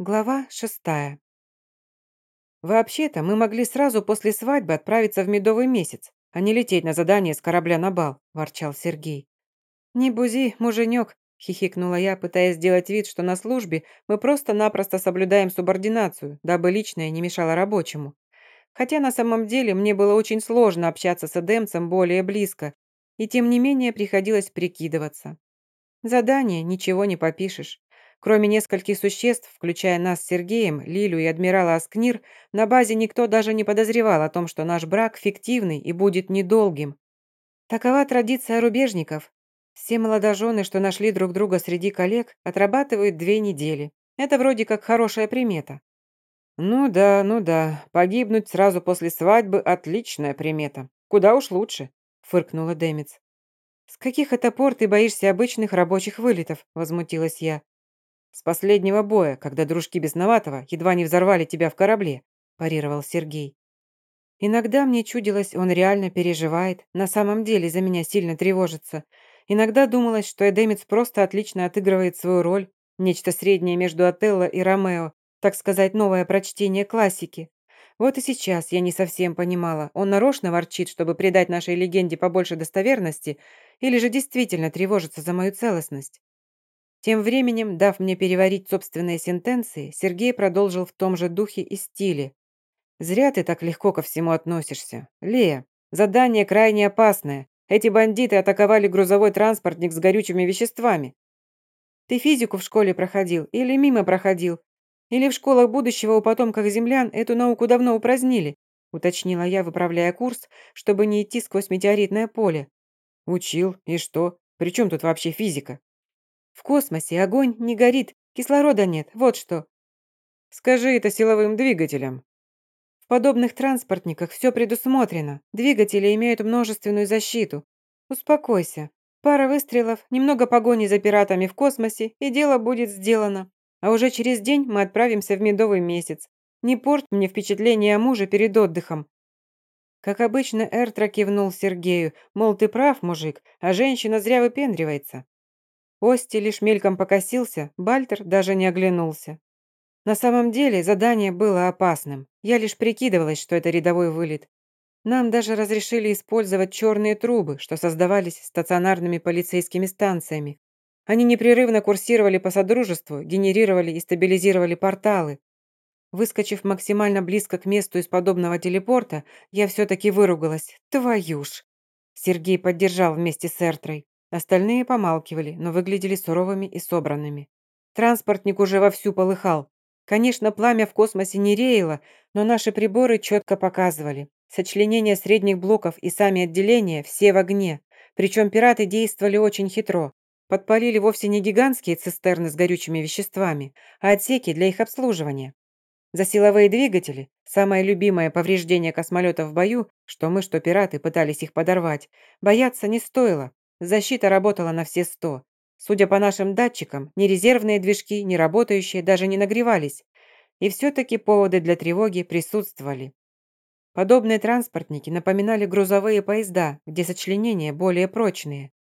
Глава шестая. «Вообще-то мы могли сразу после свадьбы отправиться в медовый месяц, а не лететь на задание с корабля на бал», – ворчал Сергей. «Не бузи, муженек», – хихикнула я, пытаясь сделать вид, что на службе мы просто-напросто соблюдаем субординацию, дабы личное не мешало рабочему. Хотя на самом деле мне было очень сложно общаться с Эдемцем более близко, и тем не менее приходилось прикидываться. Задание, ничего не попишешь. Кроме нескольких существ, включая нас с Сергеем, Лилю и адмирала Аскнир, на базе никто даже не подозревал о том, что наш брак фиктивный и будет недолгим. Такова традиция рубежников. Все молодожены, что нашли друг друга среди коллег, отрабатывают две недели. Это вроде как хорошая примета. «Ну да, ну да, погибнуть сразу после свадьбы – отличная примета. Куда уж лучше», – фыркнула Демец. «С каких это пор ты боишься обычных рабочих вылетов?» – возмутилась я. «С последнего боя, когда дружки Бесноватого едва не взорвали тебя в корабле», – парировал Сергей. Иногда мне чудилось, он реально переживает, на самом деле за меня сильно тревожится. Иногда думалось, что Эдемец просто отлично отыгрывает свою роль, нечто среднее между Отелло и Ромео, так сказать, новое прочтение классики. Вот и сейчас я не совсем понимала, он нарочно ворчит, чтобы придать нашей легенде побольше достоверности, или же действительно тревожится за мою целостность. Тем временем, дав мне переварить собственные сентенции, Сергей продолжил в том же духе и стиле. «Зря ты так легко ко всему относишься. Лея, задание крайне опасное. Эти бандиты атаковали грузовой транспортник с горючими веществами. Ты физику в школе проходил или мимо проходил? Или в школах будущего у потомков землян эту науку давно упразднили?» уточнила я, выправляя курс, чтобы не идти сквозь метеоритное поле. «Учил. И что? При чем тут вообще физика?» В космосе огонь не горит, кислорода нет, вот что. Скажи это силовым двигателям. В подобных транспортниках все предусмотрено. Двигатели имеют множественную защиту. Успокойся. Пара выстрелов, немного погони за пиратами в космосе, и дело будет сделано. А уже через день мы отправимся в медовый месяц. Не порт мне впечатление о муже перед отдыхом. Как обычно, Эртра кивнул Сергею, мол, ты прав, мужик, а женщина зря выпендривается. Ости лишь мельком покосился, Бальтер даже не оглянулся. На самом деле задание было опасным. Я лишь прикидывалась, что это рядовой вылет. Нам даже разрешили использовать черные трубы, что создавались стационарными полицейскими станциями. Они непрерывно курсировали по Содружеству, генерировали и стабилизировали порталы. Выскочив максимально близко к месту из подобного телепорта, я все-таки выругалась. Твою ж! Сергей поддержал вместе с Эртрой. Остальные помалкивали, но выглядели суровыми и собранными. Транспортник уже вовсю полыхал. Конечно, пламя в космосе не реяло, но наши приборы четко показывали. Сочленения средних блоков и сами отделения все в огне. Причем пираты действовали очень хитро. Подпалили вовсе не гигантские цистерны с горючими веществами, а отсеки для их обслуживания. За силовые двигатели, самое любимое повреждение космолета в бою, что мы, что пираты пытались их подорвать, бояться не стоило. Защита работала на все сто. Судя по нашим датчикам, ни резервные движки, ни работающие даже не нагревались. И все-таки поводы для тревоги присутствовали. Подобные транспортники напоминали грузовые поезда, где сочленения более прочные.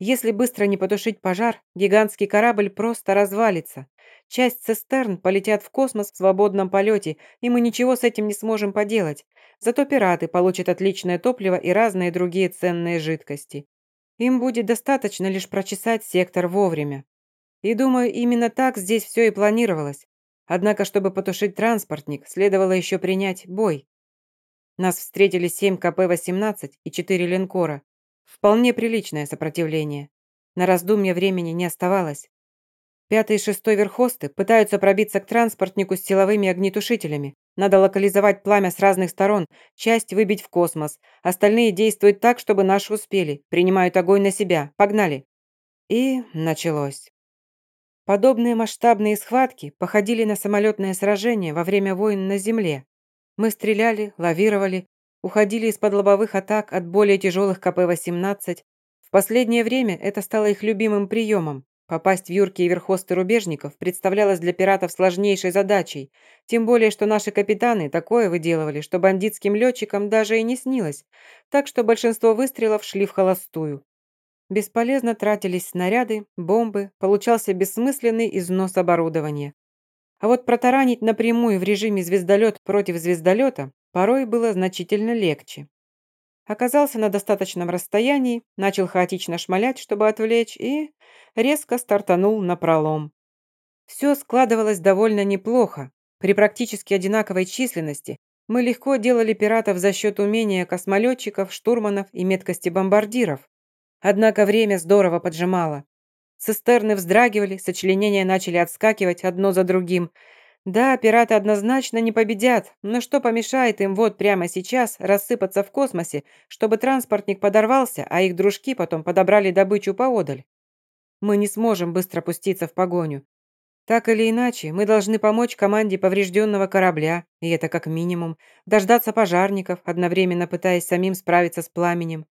Если быстро не потушить пожар, гигантский корабль просто развалится. Часть цистерн полетят в космос в свободном полете, и мы ничего с этим не сможем поделать. Зато пираты получат отличное топливо и разные другие ценные жидкости. Им будет достаточно лишь прочесать сектор вовремя. И думаю, именно так здесь все и планировалось. Однако, чтобы потушить транспортник, следовало еще принять бой. Нас встретили 7 КП-18 и 4 линкора. Вполне приличное сопротивление. На раздумье времени не оставалось. Пятый и шестой верхосты пытаются пробиться к транспортнику с силовыми огнетушителями. Надо локализовать пламя с разных сторон, часть выбить в космос. Остальные действуют так, чтобы наши успели. Принимают огонь на себя. Погнали. И началось. Подобные масштабные схватки походили на самолетное сражение во время войн на Земле. Мы стреляли, лавировали, уходили из-под лобовых атак от более тяжелых КП-18. В последнее время это стало их любимым приемом. Попасть в юркие верхосты рубежников представлялось для пиратов сложнейшей задачей, тем более, что наши капитаны такое выделывали, что бандитским летчикам даже и не снилось, так что большинство выстрелов шли в холостую. Бесполезно тратились снаряды, бомбы, получался бессмысленный износ оборудования. А вот протаранить напрямую в режиме звездолет против звездолета порой было значительно легче. Оказался на достаточном расстоянии, начал хаотично шмалять, чтобы отвлечь, и резко стартанул на пролом. Все складывалось довольно неплохо. При практически одинаковой численности мы легко делали пиратов за счет умения космолетчиков, штурманов и меткости бомбардиров. Однако время здорово поджимало. Цистерны вздрагивали, сочленения начали отскакивать одно за другим. Да, пираты однозначно не победят, но что помешает им вот прямо сейчас рассыпаться в космосе, чтобы транспортник подорвался, а их дружки потом подобрали добычу поодаль? Мы не сможем быстро пуститься в погоню. Так или иначе, мы должны помочь команде поврежденного корабля, и это как минимум, дождаться пожарников, одновременно пытаясь самим справиться с пламенем.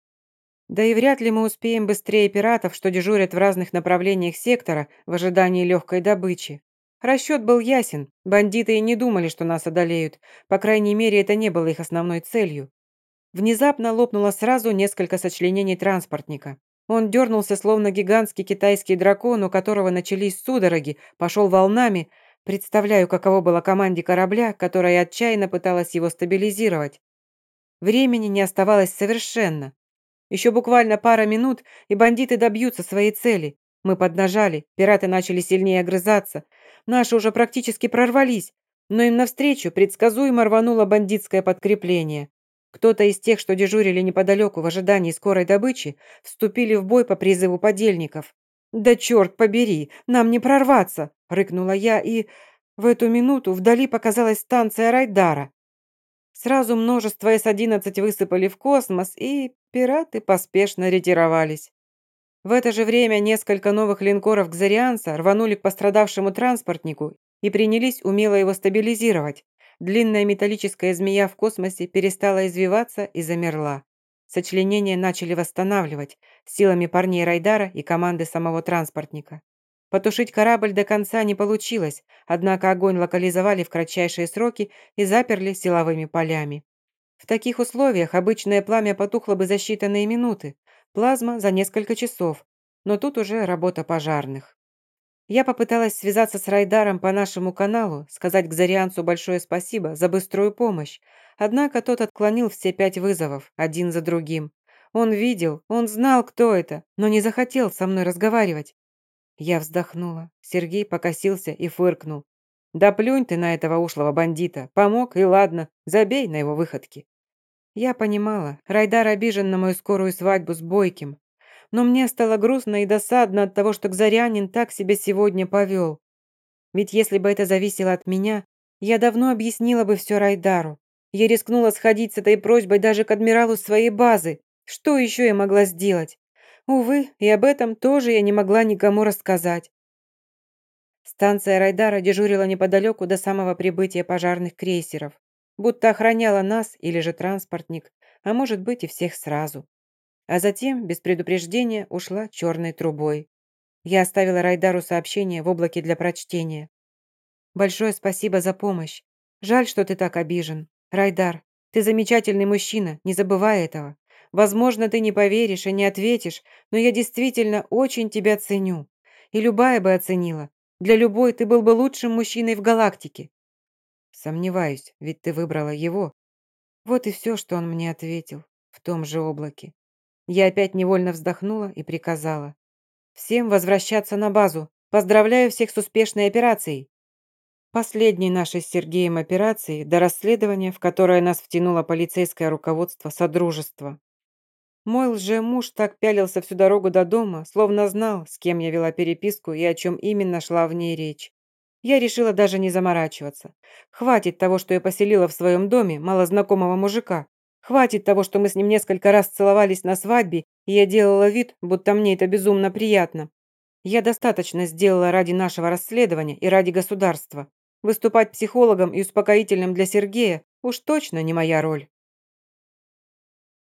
Да и вряд ли мы успеем быстрее пиратов, что дежурят в разных направлениях сектора в ожидании легкой добычи. Расчет был ясен, бандиты и не думали, что нас одолеют, по крайней мере, это не было их основной целью. Внезапно лопнуло сразу несколько сочленений транспортника. Он дернулся, словно гигантский китайский дракон, у которого начались судороги, пошел волнами. Представляю, каково было команде корабля, которая отчаянно пыталась его стабилизировать. Времени не оставалось совершенно. Еще буквально пара минут, и бандиты добьются своей цели. Мы поднажали, пираты начали сильнее огрызаться. Наши уже практически прорвались, но им навстречу предсказуемо рвануло бандитское подкрепление. Кто-то из тех, что дежурили неподалеку в ожидании скорой добычи, вступили в бой по призыву подельников. «Да черт побери, нам не прорваться!» – рыкнула я, и в эту минуту вдали показалась станция Райдара. Сразу множество С-11 высыпали в космос, и пираты поспешно ретировались. В это же время несколько новых линкоров Кзарианса рванули к пострадавшему транспортнику и принялись умело его стабилизировать. Длинная металлическая змея в космосе перестала извиваться и замерла. Сочленения начали восстанавливать силами парней Райдара и команды самого транспортника. Потушить корабль до конца не получилось, однако огонь локализовали в кратчайшие сроки и заперли силовыми полями. В таких условиях обычное пламя потухло бы за считанные минуты, плазма за несколько часов, но тут уже работа пожарных. Я попыталась связаться с Райдаром по нашему каналу, сказать к Зарианцу большое спасибо за быструю помощь, однако тот отклонил все пять вызовов, один за другим. Он видел, он знал, кто это, но не захотел со мной разговаривать. Я вздохнула. Сергей покосился и фыркнул. «Да плюнь ты на этого ушлого бандита. Помог, и ладно. Забей на его выходки». Я понимала, Райдар обижен на мою скорую свадьбу с Бойким. Но мне стало грустно и досадно от того, что Кзарянин так себя сегодня повел. Ведь если бы это зависело от меня, я давно объяснила бы все Райдару. Я рискнула сходить с этой просьбой даже к адмиралу своей базы. Что еще я могла сделать? Увы, и об этом тоже я не могла никому рассказать. Станция Райдара дежурила неподалеку до самого прибытия пожарных крейсеров, будто охраняла нас или же транспортник, а может быть и всех сразу. А затем, без предупреждения, ушла черной трубой. Я оставила Райдару сообщение в облаке для прочтения. «Большое спасибо за помощь. Жаль, что ты так обижен. Райдар, ты замечательный мужчина, не забывай этого. Возможно, ты не поверишь и не ответишь, но я действительно очень тебя ценю. И любая бы оценила. Для любой ты был бы лучшим мужчиной в галактике. Сомневаюсь, ведь ты выбрала его. Вот и все, что он мне ответил в том же облаке. Я опять невольно вздохнула и приказала. Всем возвращаться на базу. Поздравляю всех с успешной операцией. Последней нашей с Сергеем операции до расследования, в которое нас втянуло полицейское руководство Содружества. Мой лже-муж так пялился всю дорогу до дома, словно знал, с кем я вела переписку и о чем именно шла в ней речь. Я решила даже не заморачиваться. Хватит того, что я поселила в своем доме малознакомого мужика. Хватит того, что мы с ним несколько раз целовались на свадьбе, и я делала вид, будто мне это безумно приятно. Я достаточно сделала ради нашего расследования и ради государства. Выступать психологом и успокоительным для Сергея уж точно не моя роль.